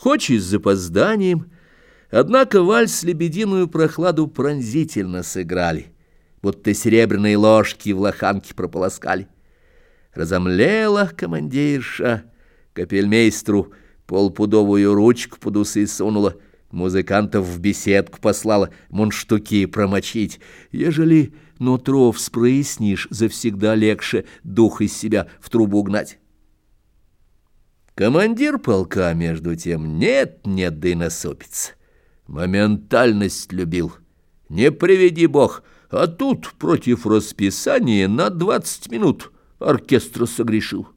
Хоть и с запозданием, однако вальс лебединую прохладу пронзительно сыграли, будто серебряные ложки в лоханке прополоскали. Разомлела командирша, капельмейстру полпудовую ручку под усы сунула, музыкантов в беседку послала мунштуки промочить. Ежели нутро вспрыснешь, завсегда легче дух из себя в трубу гнать. Командир полка, между тем, нет-нет, да и насопится. Моментальность любил. Не приведи бог, а тут против расписания на двадцать минут оркестра согрешил.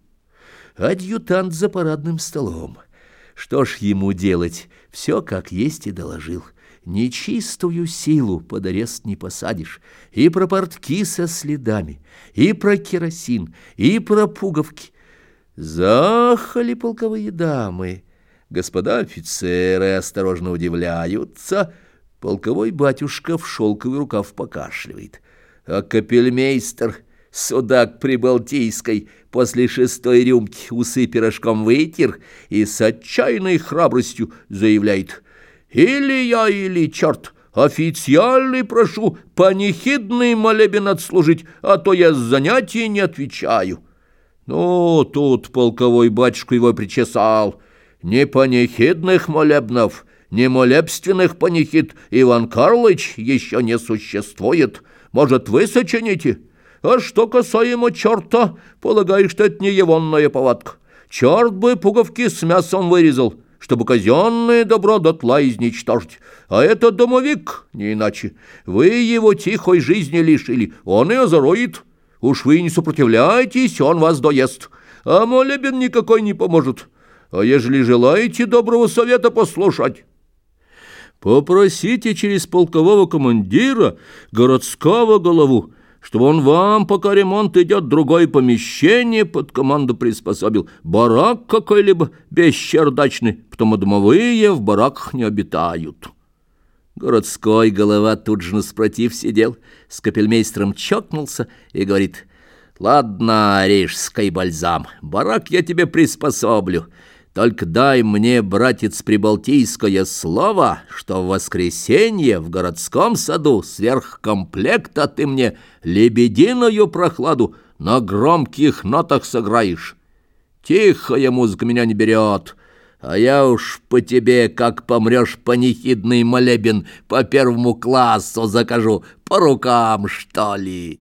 Адъютант за парадным столом. Что ж ему делать? Все как есть и доложил. Нечистую силу под арест не посадишь. И про портки со следами, и про керосин, и про пуговки. Захали полковые дамы. Господа офицеры осторожно удивляются. Полковой батюшка в шелковый рукав покашливает. А капельмейстер, судак прибалтийской, после шестой рюмки усы пирожком вытер и с отчаянной храбростью заявляет «Или я, или черт!» Официальный прошу панихидный молебен отслужить, а то я с занятий не отвечаю». Ну, тут полковой батюшка его причесал. Не панихидных молебнов, не молебственных панихид Иван Карлович еще не существует. Может, вы сочините? А что касаемо черта, полагаю, что это не егонная повадка. Черт бы пуговки с мясом вырезал, чтобы казенное добро дотла изничтожить. А это домовик, не иначе. Вы его тихой жизни лишили, он и озороит». Уж вы не сопротивляйтесь, он вас доест, а молебен никакой не поможет. А ежели желаете доброго совета послушать, попросите через полкового командира городского голову, чтобы он вам, пока ремонт идет, другое помещение под команду приспособил, барак какой-либо бесчердачный, потому домовые в бараках не обитают». Городской голова тут же наспротив сидел, с капельмейстером чокнулся и говорит, «Ладно, рижский бальзам, барак я тебе приспособлю, только дай мне, братец Прибалтийское, слово, что в воскресенье в городском саду сверх комплекта ты мне лебединую прохладу на громких нотах сыграешь. Тихая музыка меня не берет». А я уж по тебе, как помрешь панихидный молебен, по первому классу закажу, по рукам, что ли».